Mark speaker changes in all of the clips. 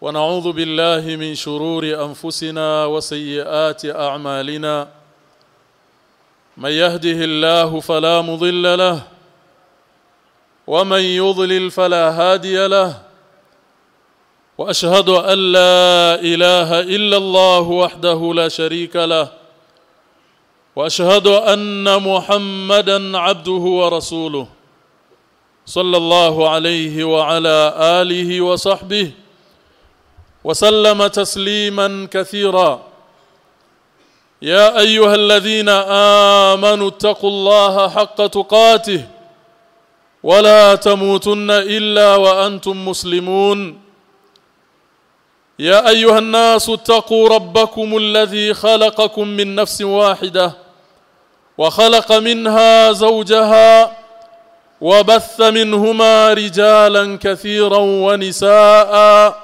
Speaker 1: ونعوذ بالله من شرور أنفسنا وسيئات أعمالنا. من يهده الله فلا مضل له ومن يضلل فلا هادي له. وأشهد أن لا إله إلا الله وحده لا شريك له وأشهد أن محمدا عبده ورسوله صلى الله عليه وعلى آله وصحبه وسلم تسليما كثيرا. يا أيها الذين آمنوا اتقوا الله حق تقاته ولا تموتن إلا وأنتم مسلمون. يا أيها الناس اتقوا ربكم الذي خلقكم من نفس واحدة وخلق منها زوجها وبث منهما رجالا كثيرا ونساء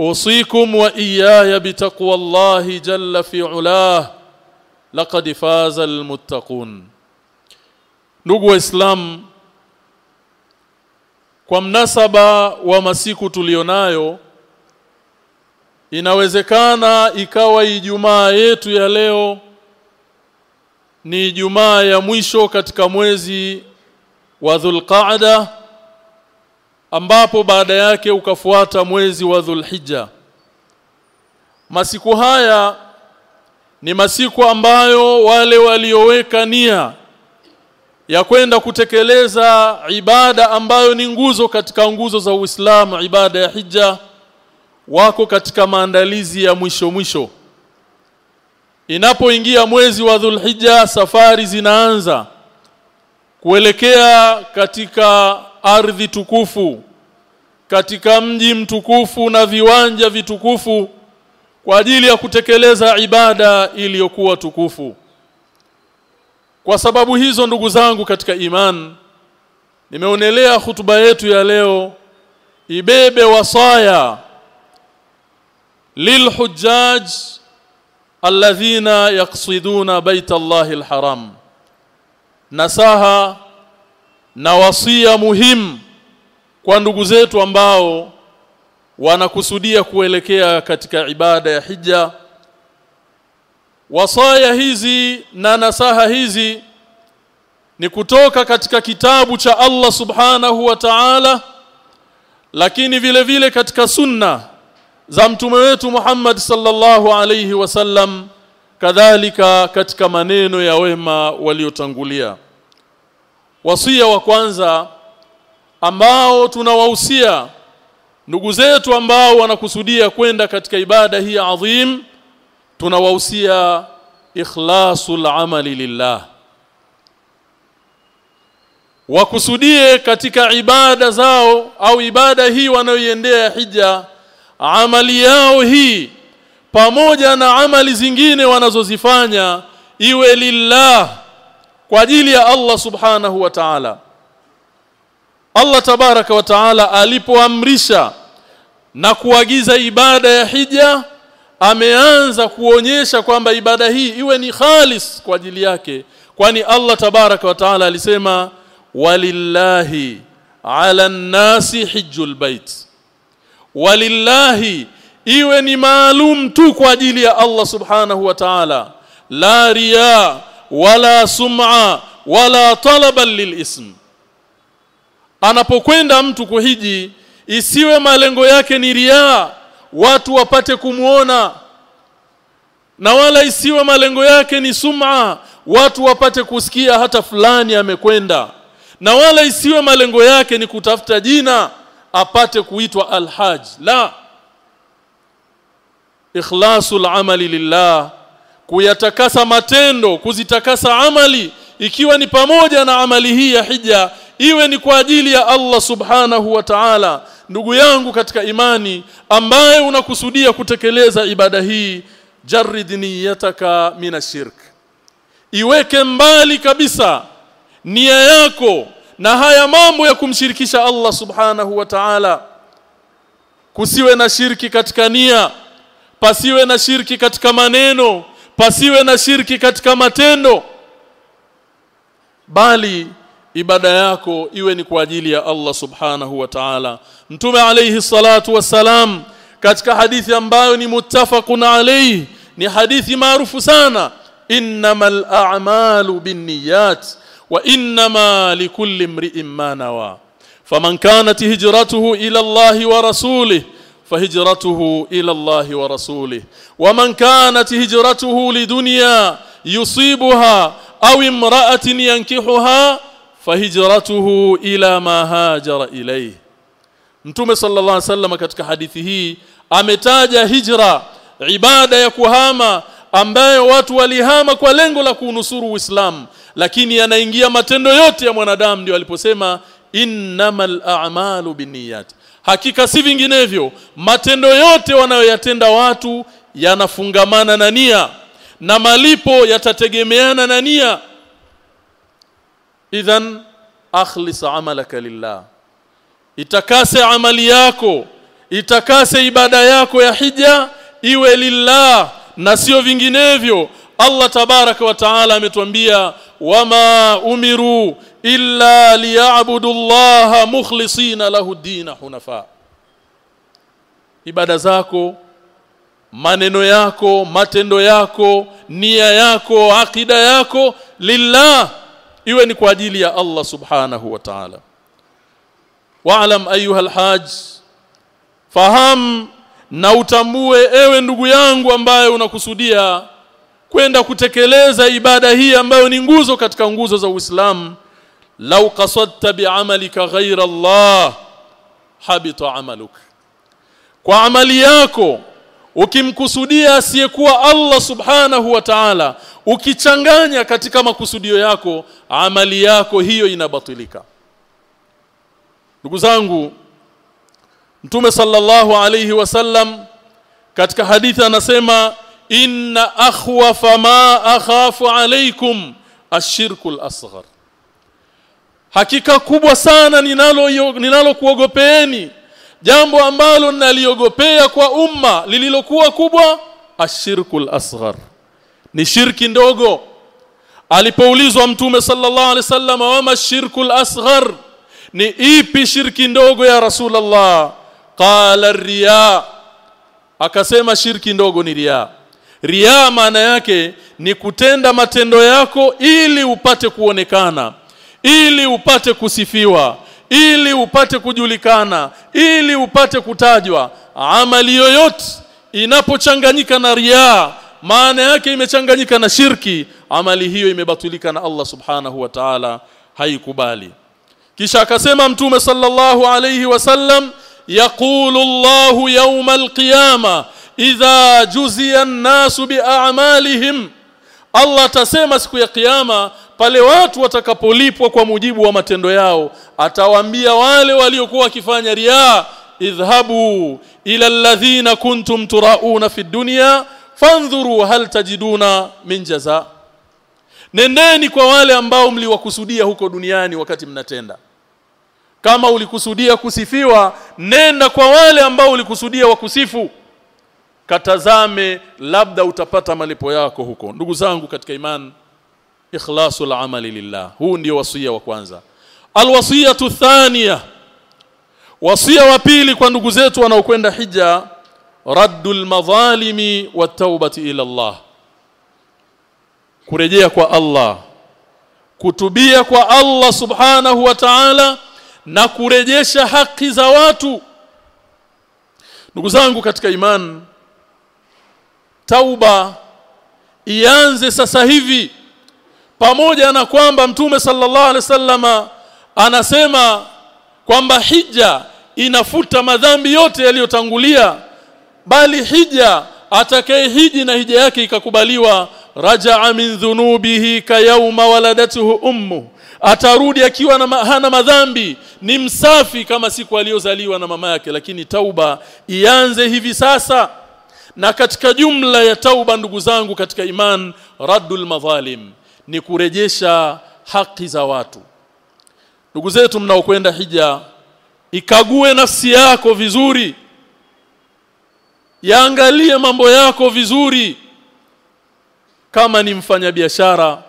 Speaker 1: اوصيكم واياي بتقوى الله جل في علاه لقد فاز المتقون ndugu waislamu kwa mnasaba wa masiku tulionayo inawezekana ikawa ijumaa yetu ya leo ni ijumaa ya mwisho katika mwezi wa Dhulqa'da ambapo baada yake ukafuata mwezi wa Dhulhijja. Masiku haya ni masiku ambayo wale walioweka nia ya kwenda kutekeleza ibada ambayo ni nguzo katika nguzo za Uislamu ibada ya hija wako katika maandalizi ya mwisho mwisho. Inapoingia mwezi wa Dhulhijja safari zinaanza kuelekea katika ardhi tukufu katika mji mtukufu na viwanja vitukufu kwa ajili ya kutekeleza ibada iliyokuwa tukufu. Kwa sababu hizo ndugu zangu katika iman nimeonelea hutuba yetu ya leo ibebe wasaya lilhujjaj alladhina yaqsiduna baita Allahi alharam. Nasaha na wasia muhimu kwa ndugu zetu ambao wanakusudia kuelekea katika ibada ya hija. Wasaya hizi na nasaha hizi ni kutoka katika kitabu cha Allah subhanahu wa ta'ala lakini vile vile katika sunna za mtume wetu Muhammad sallallahu alayhi wasallam kadhalika katika maneno ya wema waliotangulia wasia wa kwanza ambao tunawahusia ndugu zetu ambao wanakusudia kwenda katika ibada hii adhim tunawahusia ikhlasul amali lillah. Wakusudie katika ibada zao au ibada hii wanayoiendea hija amali yao hii pamoja na amali zingine wanazozifanya iwe lillah kwa ajili ya Allah subhanahu wa ta'ala. Allah tabaraka wa ta'ala alipoamrisha na kuagiza ibada ya hija ameanza kuonyesha kwamba ibada hii iwe ni khalis kwa ajili yake. Kwani Allah tabaraka wa ta'ala alisema walillahi ala nasi hijjul bait. Walillahi iwe ni maalum tu kwa ajili ya Allah subhanahu wa ta'ala. La riya wala sum'a wala talaban lilism anapokwenda mtu kuhiji isiwe malengo yake ni riaa watu wapate kumuona. Na wala isiwe malengo yake ni sum'a watu wapate kusikia hata fulani amekwenda. Na wala isiwe malengo yake ni kutafuta jina apate kuitwa alhaj. La. Ikhlasul amali lillah kuyatakasa matendo kuzitakasa amali ikiwa ni pamoja na amali hii ya hija iwe ni kwa ajili ya Allah subhanahu wa ta'ala ndugu yangu katika imani ambaye unakusudia kutekeleza ibada hii jarid niyataka minashirk iweke mbali kabisa nia yako na haya mambo ya kumshirikisha Allah subhanahu wa ta'ala. Kusiwe na shirki katika nia pasiwe na shirki katika maneno pasiwe na shirki katika matendo bali ibada yako iwe ni kwa ajili ya Allah subhanahu wa ta'ala. Mtume alayhi salatu wassalam katika hadithi ambayo ni muttafaqun alayhi ni hadithi maarufu sana innamal a'malu binniyat wa innama likulli imri'in ma nawa. Faman kanat hijratuhu ila Allah wa rasulih فهجرته إلى الله ورسوله ومن كانت هجرته لدنيا يصيبها أو امرأة ينكحها فهجرته إلى ما هاجر إليه Mtume sallallahu alaihi wasallam katika hadithi hii ametaja hijra ibada ya kuhama ambayo watu walihama kwa lengo la kunusuru Uislamu lakini yanaingia matendo yote ya mwanadamu ndio aliposema innamal a'malu binniyat hakika si vinginevyo matendo yote wanayoyatenda watu yanafungamana na nia na malipo yatategemeana na nia. Idhan akhlis amalaka lillah. Itakase amali yako itakase ibada yako ya hija iwe lillah na sio vinginevyo Allah tabaraka wa taala ametuambia wama umiru illa liya'budu Allah mukhlisina lahu ad-din hunafa. Ibada zako maneno yako matendo yako nia yako akida yako lillah iwe ni kwa ajili ya Allah subhanahu wa ta'ala. Wa'lam ayuha alhaj faham na utambue ewe ndugu yangu ambaye unakusudia kwenda kutekeleza ibada hii ambayo ni nguzo katika nguzo za Uislamu. Lau qasadta bi'amalika ghayra Allah habita amaluk. Kwa amali yako ukimkusudia asiyekuwa Allah subhanahu wa ta'ala ukichanganya katika makusudio yako amali yako hiyo inabatilika. Ndugu zangu Mtume sallallahu alayhi wasallam katika hadithi anasema inna akhwafa ma akhafu alaykum ashirku al-asghar. Hakika kubwa sana ninalo ninalo kuogopeeni jambo ambalo naliogopea kwa umma lililokuwa kubwa ashirku al-asghar. Ni shirki ndogo. Alipoulizwa mtume sallallahu alaihi wasallam wama shirku al-asghar? Ni ipi shirki ndogo ya rasulullah? Qala riya akasema shirki ndogo ni riya riya maana yake ni kutenda matendo yako ili upate kuonekana ili upate kusifiwa ili upate kujulikana ili upate kutajwa. Amali yoyote inapochanganyika na riaa maana yake imechanganyika na shirki amali hiyo imebatulika na Allah subhanahu wa ta'ala haikubali. Kisha akasema mtume sallallahu alayhi wasallam yaqulu Allahu yawm al-qiyama idha juziya an-nasu bi'amalihim. Allah atasema siku ya kiyama pale watu watakapolipwa kwa mujibu wa matendo yao atawaambia wale waliokuwa wakifanya ria idhhabu ila alladhina kuntum turauna fi dunya fandhuru hal tajiduna min jaza. Nendeni kwa wale ambao mliwakusudia huko duniani wakati mnatenda. Kama ulikusudia kusifiwa nenda kwa wale ambao ulikusudia wakusifu katazame labda utapata malipo yako huko. Ndugu zangu katika imani ikhlasul amali lillah. Huu ndio wasia wa kwanza. Alwasiyatu thania wasia wa pili kwa ndugu zetu wanaokwenda hija raddul madhalimi wataubati ila Allah. Kurejea kwa Allah. Kutubia kwa Allah subhanahu wa ta'ala na kurejesha haki za watu. Ndugu zangu katika imani tauba ianze sasa hivi. Pamoja na kwamba mtume sallallahu alaihi wasallama anasema kwamba hija inafuta madhambi yote yaliyotangulia bali hija atakaye hiji na hija yake ikakubaliwa raja'a min dhunubihi kayauma waladatuhu ummu atarudi akiwa na hana madhambi ni msafi kama siku aliyozaliwa na mama yake. Lakini tauba ianze hivi sasa na katika jumla ya tauba ndugu zangu katika iman raddul madhalim ni kurejesha haki za watu. Ndugu zetu mnaokwenda hija ikague nafsi yako vizuri. Yaangalie mambo yako vizuri. Kama ni mfanyabiashara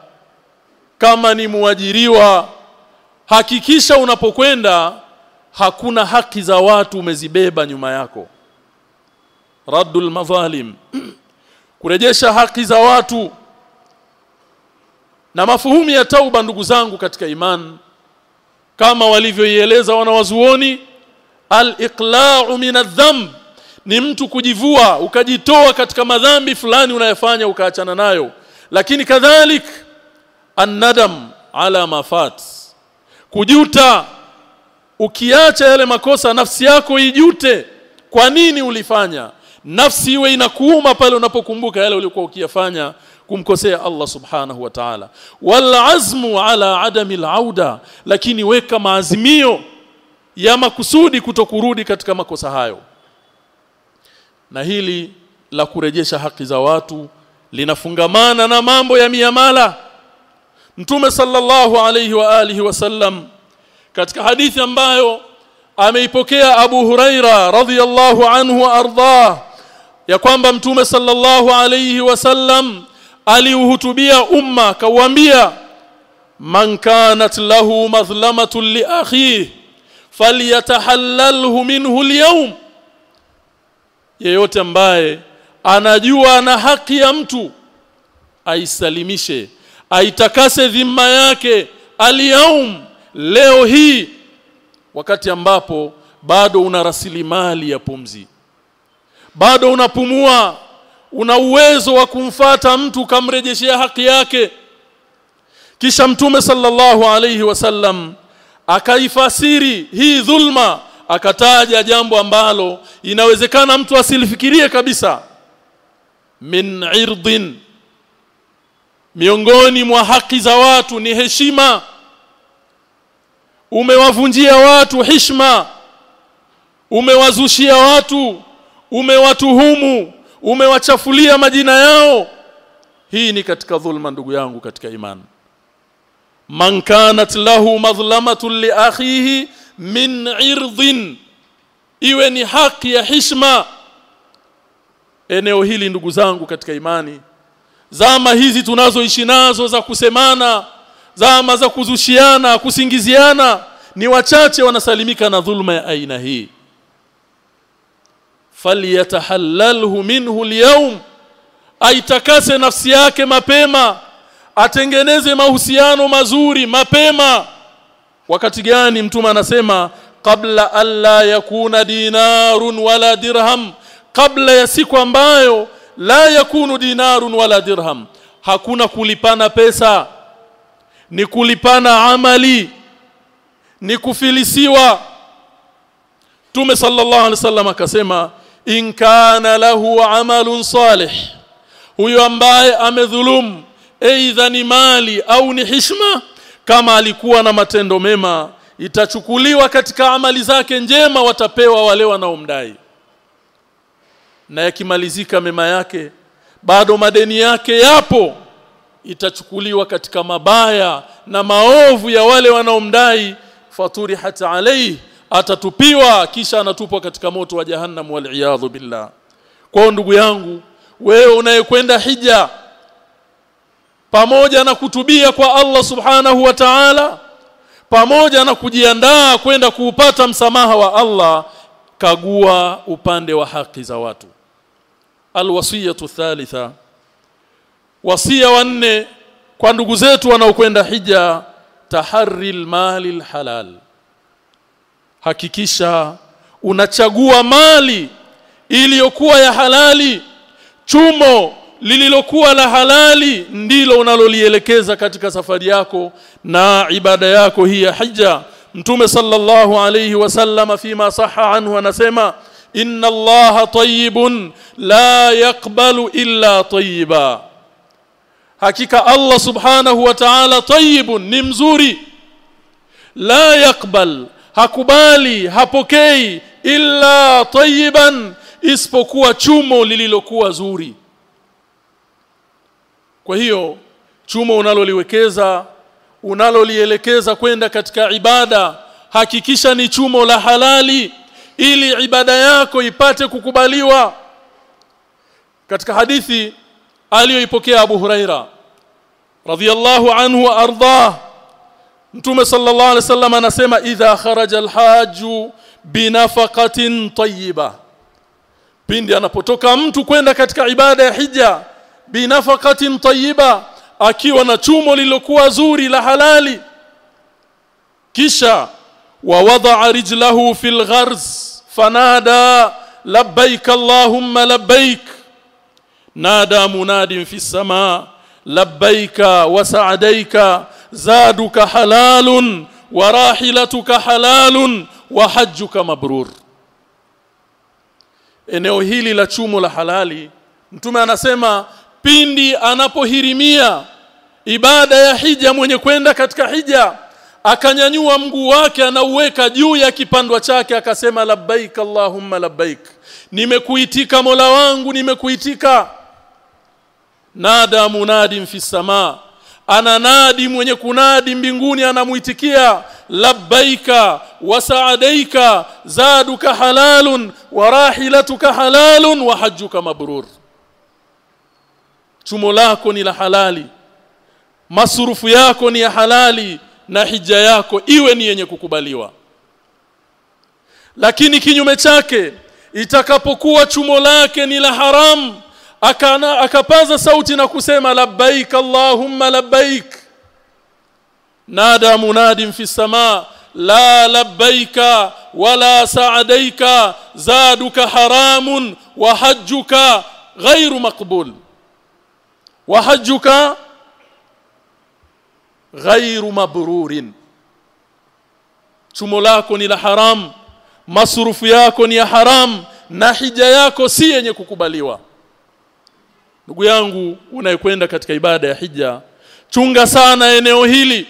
Speaker 1: kama ni muajiriwa hakikisha unapokwenda hakuna haki za watu umezibeba nyuma yako raddul madhalim kurejesha haki za watu na mafuhumi ya tauba ndugu zangu katika iman. Kama walivyoieleza wanawazuoni al-iqla'u min adh-dhanb ni mtu kujivua ukajitoa katika madhambi fulani unayofanya ukaachana nayo. Lakini kadhalik an-nadam ala mafat kujuta ukiacha yale makosa nafsi yako ijute kwa nini ulifanya nafsi iwe inakuuma pale unapokumbuka yale uliyokuwa ukiyafanya kumkosea Allah subhanahu wa ta'ala. Wal azmu ala adami al lakini weka maazimio ya makusudi kutokurudi katika makosa hayo. Na hili la kurejesha haki za watu linafungamana na mambo ya miamala. Mtume sallallahu alayhi wa alihi wasallam katika hadithi ambayo ameipokea Abu Huraira radhiyallahu anhu ardhah ya kwamba Mtume sallallahu alayhi wasallam aliuhutubia umma kauambia man kanat lahu madhlamatun li akhihi falyatahallalhu minhu al yeyote ambaye anajua ana haki ya mtu aisalimishe aitakase dhima yake aliyaum leo hii wakati ambapo bado una rasilimali ya pumzi bado unapumua. Una uwezo wa kumfata mtu kamrejeshea haki yake. Kisha mtume sallallahu alayhi wasallam akaifasiri hii dhulma akataja jambo ambalo inawezekana mtu asilifikirie kabisa. Min irdin. Miongoni mwa haki za watu ni heshima. Umewavunjia watu heshima. Umewazushia watu umewatuhumu umewachafulia majina yao. Hii ni katika dhulma ndugu yangu katika imani. Man kanat lahu madhlamatun li akhihi min irdhin iwe ni haki ya hishma eneo hili ndugu zangu katika imani zama hizi tunazoishi nazo za kusemana zama za kuzushiana kusingiziana ni wachache wanasalimika na dhulma ya aina hii falyatahallalhu minhu alyawm aitakase nafsi yake mapema atengeneze mahusiano mazuri mapema. Wakati gani mtume anasema kabla alla yakuna dinarun wala dirham kabla ya siku ambayo la yakunu dinarun wala dirham. Hakuna kulipana pesa ni kulipana amali ni kufilisiwa. Tume sallallahu alaihi wasallam akasema in kana lahu amalun salih. Huyo ambaye amedhulumu aidha ni mali au ni hishma kama alikuwa na matendo mema itachukuliwa katika amali zake njema watapewa wale wanaomdai. Na yakimalizika mema yake bado madeni yake yapo itachukuliwa katika mabaya na maovu ya wale wanaomdai faturi hata alayhi atatupiwa kisha anatupwa katika moto wa jahannam wal billah. Kwa ndugu yangu wewe unayekwenda hija pamoja na kutubia kwa Allah subhanahu wa ta'ala pamoja na kujiandaa kwenda kuupata msamaha wa Allah kagua upande wa haki za watu. Alwasiyatu thalitha. Wasia wanne kwa ndugu zetu wanaokwenda hija taharri almali alhalal hakikisha unachagua mali iliyokuwa ya halali. Chumo lililokuwa la halali ndilo unalolielekeza katika safari yako na ibada yako hii ya hija. Mtume sallallahu alayhi wasallam fima saha anhu anasema inna allaha tayyibun la yaqbalu illa tayyiba. Hakika allah subhanahu wa ta'ala tayyibun ni mzuri. La yakbal hakubali hapokei illa tayyiban isipokuwa chumo lililokuwa zuri. Kwa hiyo chumo unaloliwekeza unalolielekeza kwenda katika ibada hakikisha ni chumo la halali ili ibada yako ipate kukubaliwa. Katika hadithi aliyoipokea Abu Huraira radhiyallahu anhu ardah Mtume sallallahu alaihi wasallam anasema idha kharaja alhaju binafaqatin tayyiba pindi anapotoka mtu kwenda katika ibada ya hija binafaqatin tayyiba akiwa na chumo lilokuwa zuri la halali kisha ووضع رجله في الغرز فنادى لبيك اللهم لبيك نادى مناد في السماء لبيك وسعديك zaduka halalun wa rahilatuka halalun wa hajjuka mabrur. Eneo hili la chumo la halali mtume anasema pindi anapohirimia ibada ya hija mwenye kwenda katika hija akanyanyua mguu wake anauweka juu ya kipandwa chake akasema labbaik allahumma labbaik nimekuitika mola wangu nimekuitika. Nada munadin fi samaa ananadi mwenye kunadi mbinguni anamuitikia labbaika wasaadaika zaduka halalun wa rahilatuka halalun wa hajjuka mabrur. Chumo lako ni la halali masurufu yako ni ya halali na hija yako iwe ni yenye kukubaliwa. Lakini kinyume chake itakapokuwa chumo lake ni la haram akana akapaza sauti na kusema labbaik allahumma labbaik. Nada munadin fi samaa la labbaika wala sa'adaika zaduka haramun wa hajjuka ghairu maqbul. Wa hajjuka ghairu mabrurin. Lako ni la haram masurufu yako ni ya haram na hija yako si yenye kukubaliwa ndugu yangu unayekwenda katika ibada ya hija chunga sana eneo hili.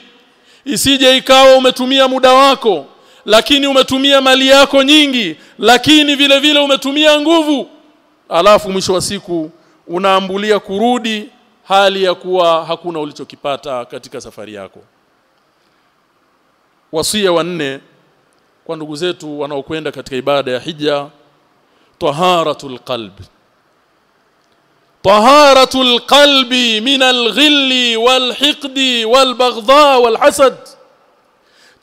Speaker 1: Isije ikawa umetumia muda wako lakini umetumia mali yako nyingi lakini vile vile umetumia nguvu. Alafu mwisho wa siku unaambulia kurudi hali ya kuwa hakuna ulichokipata katika safari yako. Wasia wa nne kwa ndugu zetu wanaokwenda katika ibada ya hija taharatul qalbi taharatul qalbi min alghilli walhiqdi walbaghdha walhasad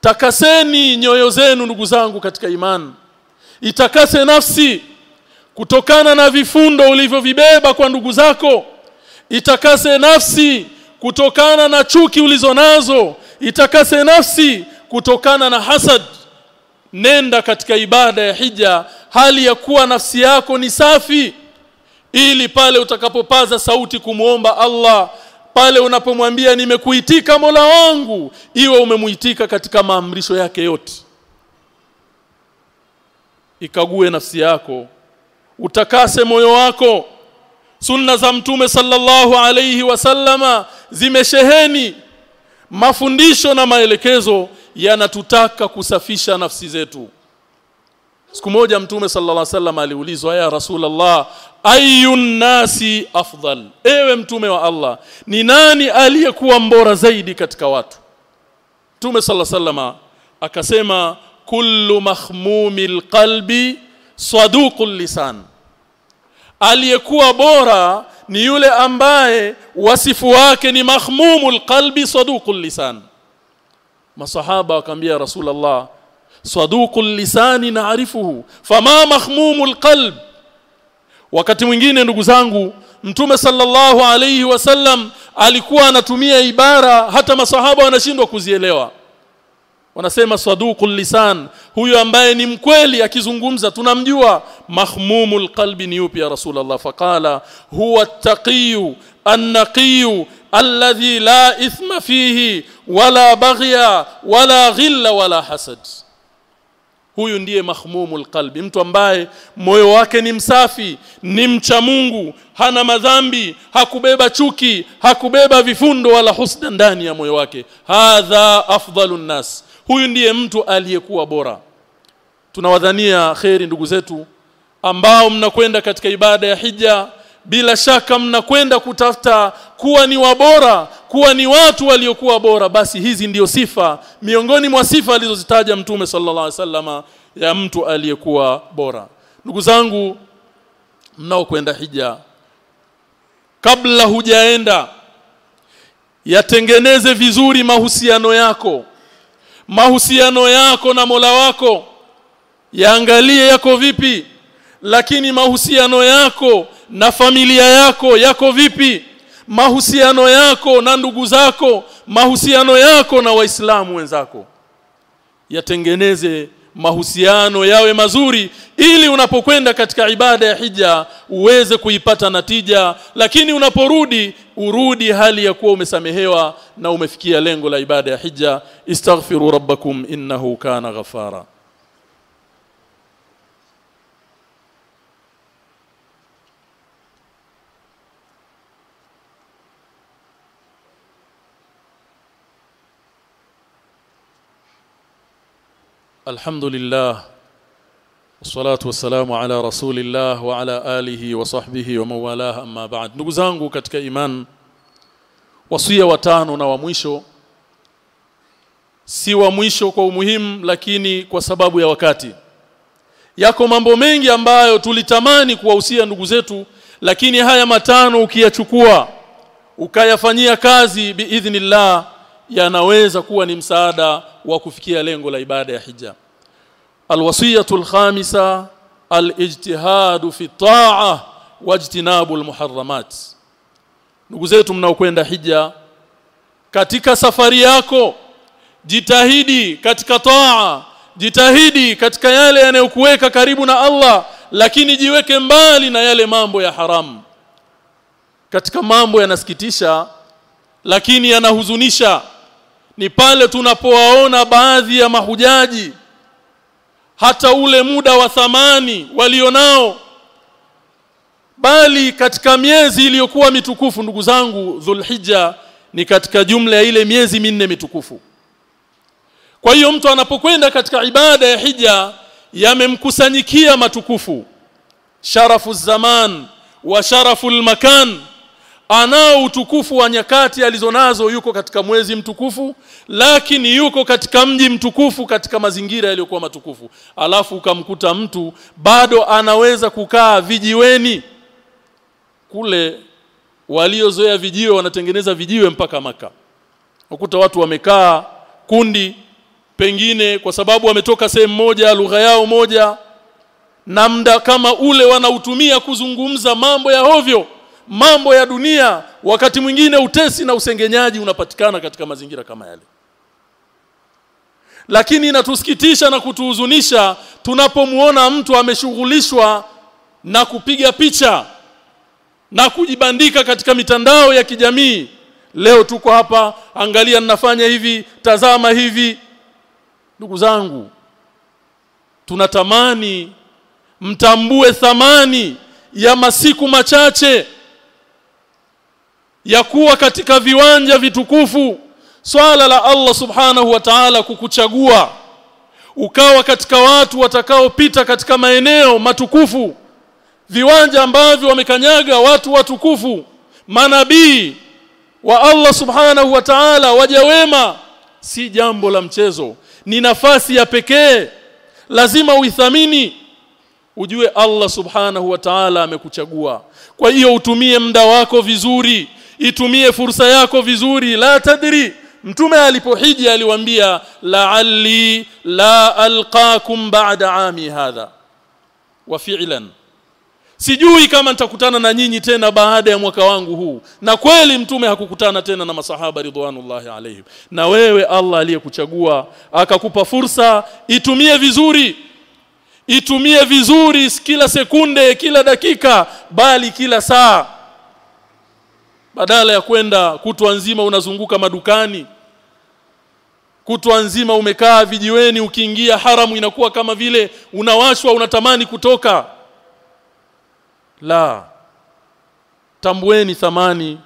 Speaker 1: takaseni nyoyo zenu ndugu zangu katika imani. Itakase nafsi kutokana na vifundo ulivyovibeba kwa ndugu zako. Itakase nafsi kutokana na chuki ulizonazo itakase nafsi kutokana na hasad. Nenda katika ibada ya hija. Hali ya kuwa nafsi yako ni safi ili pale utakapopaza sauti kumuomba Allah pale unapomwambia nimekuitika Mola wangu iwe umemuitika katika maamrisho yake yote. Ikague nafsi yako utakase moyo wako. Sunna za mtume sallallahu alayhi wasallama zimesheheni mafundisho na maelekezo yanatutaka kusafisha nafsi zetu siku moja mtume sallallahu alaihi wasallam aliulizwa ya rasulullah ayun nasi afdal? Ewe mtume wa Allah ni nani aliyekuwa mbora zaidi katika watu? Mtume sallallahu alaihi wasallam akasema kullu mahmumil qalbi saduqul lisan. Aliyekuwa bora ni yule ambaye wasifu wake ni mahmumul qalbi saduqul lisan. Masahaba wakamwambia rasulullah saduqul lisani naarifuhu fama mahmumul qalb wakati mwingine ndugu zangu mtume sallallahu alayhi wasallam alikuwa anatumia ibara hata masahaba wanashindwa kuzielewa. Wanasema saduqul lisan huyu ambaye ni mkweli akizungumza tunamjua. Mahmumul qalbi ni yupi ya rasulullah? Faqala huwa at-taqiy an-naqiy alladhi la ithma fihi wala baghya wala ghilla wala hasad huyu ndiye mahmumul qalbi. Mtu ambaye moyo wake ni msafi ni mcha Mungu hana madhambi hakubeba chuki hakubeba vifundo wala husda ndani ya moyo wake. Hadha afdalun nas. Huyu ndiye mtu aliyekuwa bora. Tunawadhania kheri ndugu zetu ambao mnakwenda katika ibada ya hija bila shaka mnakwenda kutafuta kuwa ni wabora kuwa ni watu waliokuwa bora. Basi hizi ndiyo sifa miongoni mwa sifa alizozitaja mtume sallallahu alaihi wasallama ya mtu aliyekuwa bora. Ndugu zangu mnaokwenda hija kabla hujaenda yatengeneze vizuri mahusiano yako. Mahusiano yako na Mola wako yaangalie yako vipi. Lakini mahusiano yako na familia yako yako vipi? Mahusiano yako na ndugu zako mahusiano yako na waislamu wenzako. Yatengeneze mahusiano yawe mazuri ili unapokwenda katika ibada ya hija uweze kuipata natija. Lakini unaporudi urudi hali ya kuwa umesamehewa na umefikia lengo la ibada ya hija. Istaghfiru rabbakum innahu kana ghafara الحمد لله والصلاه والسلام على رسول الله وعلى اله وصحبه ومن والاه اما بعد ndugu zangu katika iman wasia watano na wa mwisho si wa mwisho kwa umuhimu lakini kwa sababu ya wakati yako mambo mengi ambayo tulitamani kuwahusia ndugu zetu lakini haya matano ukiyachukua ukayafanyia kazi biidhnillah yanaweza kuwa ni msaada wa kufikia lengo la ibada ya hija. Alwasiyatu alkhamisa alijtihadu fi ta'a wajtinabu almuharramat. Ndugu zetu mnaokwenda hija katika safari yako jitahidi katika taa jitahidi katika yale yanayokuweka karibu na Allah lakini jiweke mbali na yale mambo ya haramu katika mambo yanasikitisha lakini yanahuzunisha ni pale tunapowaona baadhi ya mahujaji hata ule muda wa thamani walionao bali katika miezi iliyokuwa mitukufu ndugu zangu Dhulhijja ni katika jumla ya ile miezi minne mitukufu. Kwa hiyo mtu anapokwenda katika ibada ya hija yamemkusanyikia matukufu sharafu zaman wa sharafu makan anao utukufu wa nyakati alizonazo yuko katika mwezi mtukufu lakini yuko katika mji mtukufu katika mazingira yaliyokuwa matukufu. Alafu ukamkuta mtu bado anaweza kukaa vijiweni. Kule waliozoea vijiwe wanatengeneza vijiwe mpaka maka ukuta watu wamekaa kundi pengine kwa sababu wametoka sehemu moja lugha yao moja na mda kama ule wanautumia kuzungumza mambo ya hovyo mambo ya dunia wakati mwingine utesi na usengenyaji unapatikana katika mazingira kama yale. Lakini inatusikitisha na kutuhuzunisha tunapomuona mtu ameshughulishwa na kupiga picha na kujibandika katika mitandao ya kijamii. Leo tuko hapa angalia ninafanya hivi tazama hivi. Ndugu zangu tunatamani mtambue thamani ya masiku machache ya kuwa katika viwanja vitukufu swala la Allah subhanahu wa ta'ala kukuchagua ukawa katika watu watakaopita katika maeneo matukufu viwanja ambavyo wamekanyaga watu watukufu manabii wa Allah subhanahu wa ta'ala wajawema si jambo la mchezo. Ni nafasi ya pekee lazima uithamini ujue Allah subhanahu wa ta'ala amekuchagua. Kwa hiyo utumie muda wako vizuri itumie fursa yako vizuri la tadri. Mtume alipohiji aliwaambia la'alli la alqakum ba'da ami hadha. Wa fi'lan. Sijui kama nitakutana na nyinyi tena baada ya mwaka wangu huu. Na kweli mtume hakukutana tena na masahaba ridwanullahi alayhim. Na wewe Allah aliyekuchagua akakupa fursa itumie vizuri. Itumie vizuri kila sekunde kila dakika bali kila saa badala ya kwenda kutwa nzima unazunguka madukani kutwa nzima umekaa vijiweni ukiingia haramu inakuwa kama vile unawashwa unatamani kutoka. La tambueni thamani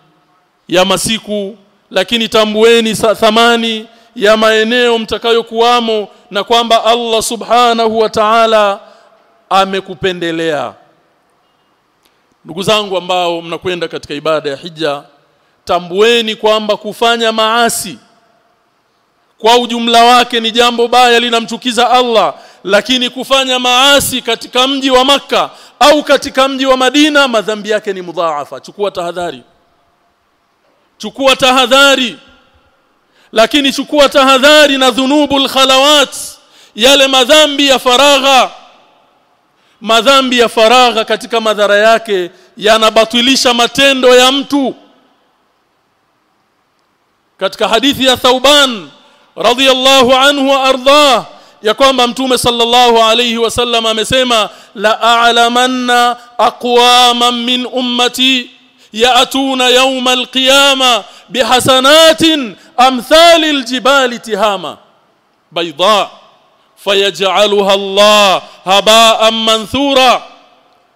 Speaker 1: ya masiku lakini tambueni thamani ya maeneo mtakayokuwamo na kwamba Allah subhanahu wa ta'ala amekupendelea ndugu zangu ambao mnakwenda katika ibada ya hija tambueni kwamba kufanya maasi kwa ujumla wake ni jambo baya linamchukiza Allah lakini kufanya maasi katika mji wa maka au katika mji wa Madina madhambi yake ni mudhaafa. Chukua tahadhari. Chukua tahadhari. Lakini chukua tahadhari na dhunubul khalawat yale madhambi ya faragha madhambi ya faragha katika madhara yake yanabatilisha matendo ya mtu katika hadithi ya Thauban radhiyallahu anhu wa ardhah ya kwamba mtume sallallahu alayhi wasallam amesema la a'lamanna aqwaman min ummati ya'tuna yawma al-qiyama bihasanatin amthali al-jibali tihama bayda fayaj'aluha Allah haba'an manthura.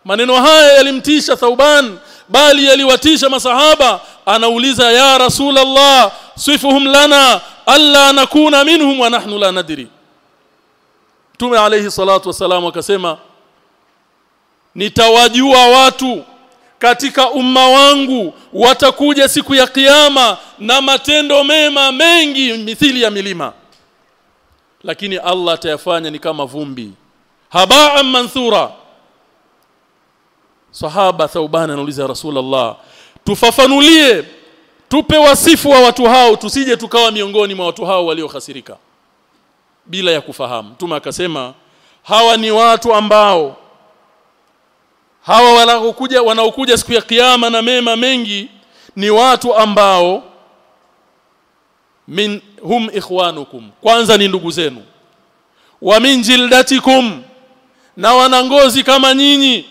Speaker 1: Maneno haya yalimtisha Thauban bali yaliwatisha masahaba. Anauliza ya Rasul Allah sifuhum lana alla nakuna minhum wa nahnu la nadri. Mtume alayhi salatu wasalam akasema nitawajua watu katika umma wangu watakuja siku ya kiyama na matendo mema mengi mithili ya milima lakini Allah atayafanya ni kama vumbi. Haba'an manthura. Sahaba thauban anauliza rasulullah tufafanulie tupe wasifu wa watu hao tusije tukawa miongoni mwa watu hao waliokhasirika bila ya kufahamu. Tuma akasema hawa ni watu ambao hawa wanaokuja wanaokuja siku ya kiyama na mema mengi ni watu ambao min hum ikhwanukum. Kwanza ni ndugu zenu. Wa min jildatikum na wana ngozi kama nyinyi.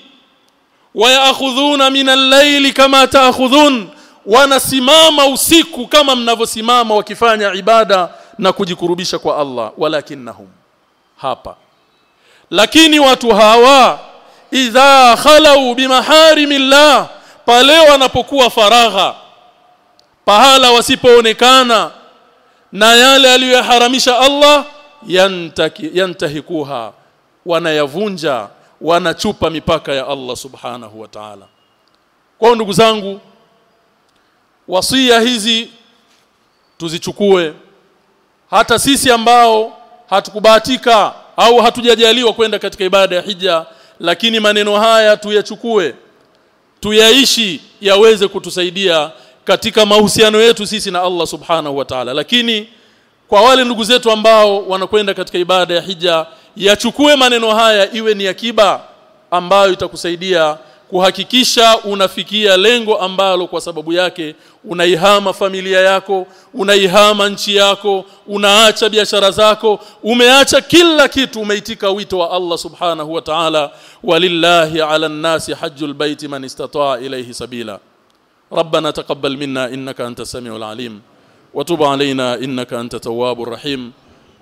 Speaker 1: Wa wayakhudhuna min al-layli kama taakhudhun wanasimama usiku kama mnavyosimama wakifanya ibada na kujikurubisha kwa Allah walakinnahum. Hapa. Lakini watu hawa idha khalau bimaharimillah pale wanapokuwa faragha pahala wasipoonekana na yale aliyoharamisha Allah yantahikuha. Wanayavunja wanachupa mipaka ya Allah subhanahu wa ta'ala. Kwa ndugu zangu wasia hizi tuzichukue. Hata sisi ambao hatukubahatika au hatujajaliwa kwenda katika ibada ya hija lakini maneno haya tuyachukue tuyaishi yaweze kutusaidia katika mahusiano yetu sisi na Allah subhanahu wa ta'ala. Lakini kwa wale ndugu zetu ambao wanakwenda katika ibada ya hija yachukue maneno haya iwe ni akiba ambayo itakusaidia kuhakikisha unafikia lengo ambalo kwa sababu yake unaihama familia yako unaihama nchi yako unaacha biashara zako umeacha kila kitu umeitika wito wa Allah subhanahu wa ta'ala. Walillahi ala nasi hajjul baiti man istata'a ilayhi sabila ربنا تقبل منا إنك أنت السميع العليم. وتب علينا إنك أنت التواب الرحيم.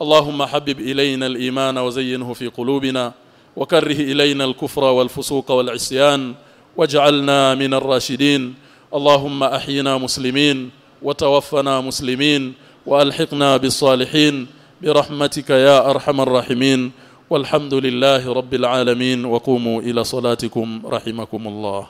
Speaker 1: اللهم حبب إلينا الإيمان وزينه في قلوبنا. وكره إلينا الكفر والفسوق والعصيان. واجعلنا من الراشدين. اللهم أحينا مسلمين وتوفنا مسلمين وألحقنا بالصالحين. برحمتك يا أرحم الراحمين. والحمد لله رب العالمين. وقوموا إلى صلاتكم رحمكم الله.